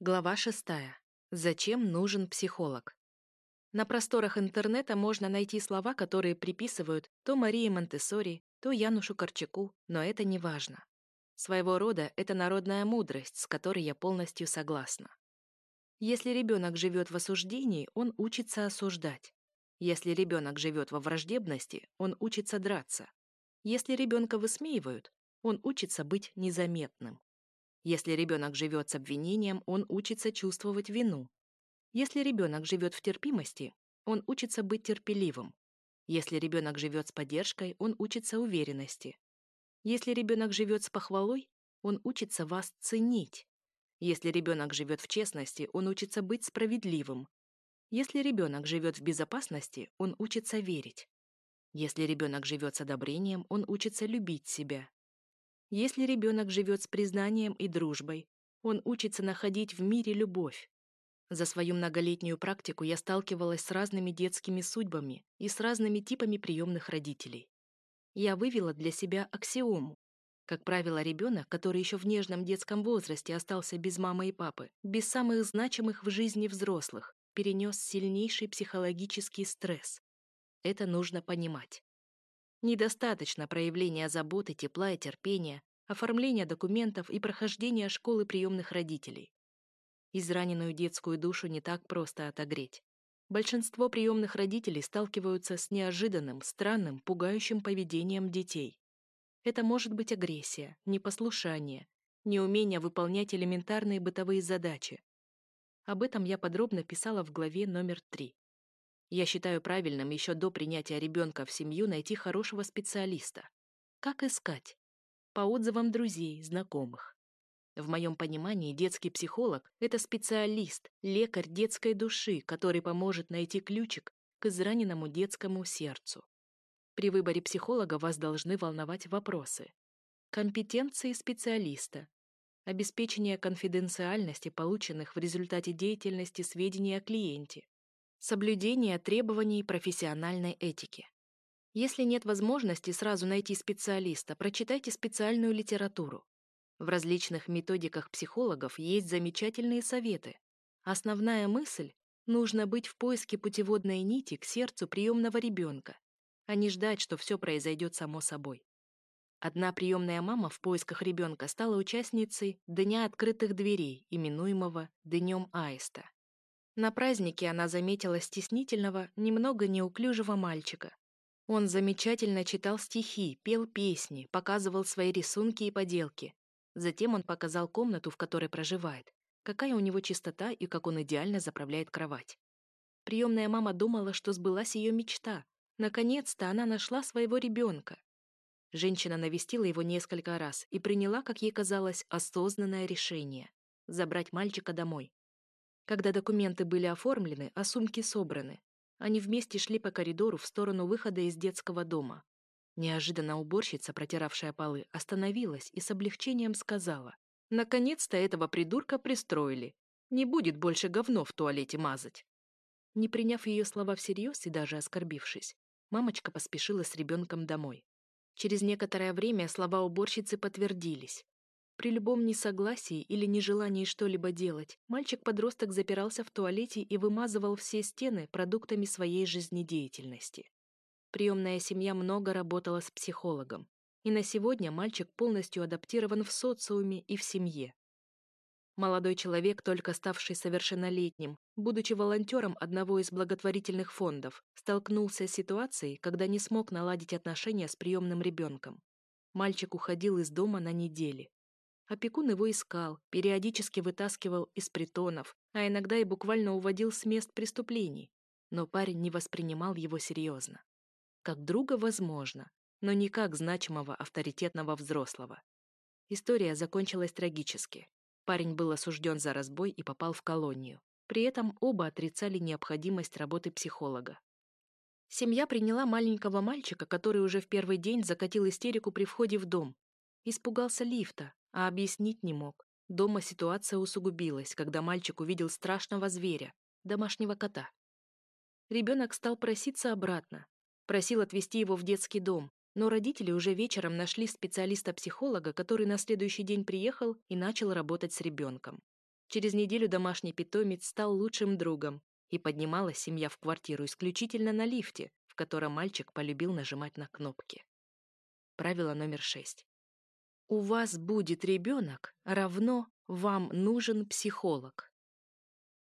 Глава шестая. Зачем нужен психолог? На просторах интернета можно найти слова, которые приписывают то Марии Монтессори, то Янушу Корчаку, но это не важно. Своего рода это народная мудрость, с которой я полностью согласна. Если ребенок живет в осуждении, он учится осуждать. Если ребенок живет во враждебности, он учится драться. Если ребенка высмеивают, он учится быть незаметным. Если ребенок живет с обвинением, он учится чувствовать вину. Если ребенок живет в терпимости, он учится быть терпеливым. Если ребенок живет с поддержкой, он учится уверенности. Если ребенок живет с похвалой, он учится вас ценить. Если ребенок живет в честности, он учится быть справедливым. Если ребенок живет в безопасности, он учится верить. Если ребенок живет с одобрением, он учится любить себя. Если ребенок живет с признанием и дружбой, он учится находить в мире любовь. За свою многолетнюю практику я сталкивалась с разными детскими судьбами и с разными типами приемных родителей. Я вывела для себя аксиому. Как правило, ребенок, который еще в нежном детском возрасте остался без мамы и папы, без самых значимых в жизни взрослых, перенес сильнейший психологический стресс. Это нужно понимать. Недостаточно проявления заботы, тепла и терпения, оформления документов и прохождения школы приемных родителей. Израненную детскую душу не так просто отогреть. Большинство приемных родителей сталкиваются с неожиданным, странным, пугающим поведением детей. Это может быть агрессия, непослушание, неумение выполнять элементарные бытовые задачи. Об этом я подробно писала в главе номер 3. Я считаю правильным еще до принятия ребенка в семью найти хорошего специалиста. Как искать? По отзывам друзей, знакомых. В моем понимании детский психолог – это специалист, лекарь детской души, который поможет найти ключик к израненному детскому сердцу. При выборе психолога вас должны волновать вопросы. Компетенции специалиста, обеспечение конфиденциальности полученных в результате деятельности сведений о клиенте, Соблюдение требований профессиональной этики. Если нет возможности сразу найти специалиста, прочитайте специальную литературу. В различных методиках психологов есть замечательные советы. Основная мысль – нужно быть в поиске путеводной нити к сердцу приемного ребенка, а не ждать, что все произойдет само собой. Одна приемная мама в поисках ребенка стала участницей Дня открытых дверей, именуемого Днем Аиста. На празднике она заметила стеснительного, немного неуклюжего мальчика. Он замечательно читал стихи, пел песни, показывал свои рисунки и поделки. Затем он показал комнату, в которой проживает, какая у него чистота и как он идеально заправляет кровать. Приемная мама думала, что сбылась ее мечта. Наконец-то она нашла своего ребенка. Женщина навестила его несколько раз и приняла, как ей казалось, осознанное решение – забрать мальчика домой. Когда документы были оформлены, а сумки собраны, они вместе шли по коридору в сторону выхода из детского дома. Неожиданно уборщица, протиравшая полы, остановилась и с облегчением сказала. «Наконец-то этого придурка пристроили. Не будет больше говно в туалете мазать». Не приняв ее слова всерьез и даже оскорбившись, мамочка поспешила с ребенком домой. Через некоторое время слова уборщицы подтвердились. При любом несогласии или нежелании что-либо делать, мальчик-подросток запирался в туалете и вымазывал все стены продуктами своей жизнедеятельности. Приемная семья много работала с психологом, и на сегодня мальчик полностью адаптирован в социуме и в семье. Молодой человек, только ставший совершеннолетним, будучи волонтером одного из благотворительных фондов, столкнулся с ситуацией, когда не смог наладить отношения с приемным ребенком. Мальчик уходил из дома на недели. Опекун его искал, периодически вытаскивал из притонов, а иногда и буквально уводил с мест преступлений. Но парень не воспринимал его серьезно. Как друга возможно, но не как значимого авторитетного взрослого. История закончилась трагически. Парень был осужден за разбой и попал в колонию. При этом оба отрицали необходимость работы психолога. Семья приняла маленького мальчика, который уже в первый день закатил истерику при входе в дом. Испугался лифта, а объяснить не мог. Дома ситуация усугубилась, когда мальчик увидел страшного зверя, домашнего кота. Ребенок стал проситься обратно. Просил отвезти его в детский дом, но родители уже вечером нашли специалиста-психолога, который на следующий день приехал и начал работать с ребенком. Через неделю домашний питомец стал лучшим другом, и поднималась семья в квартиру исключительно на лифте, в котором мальчик полюбил нажимать на кнопки. Правило номер шесть. У вас будет ребенок, равно вам нужен психолог.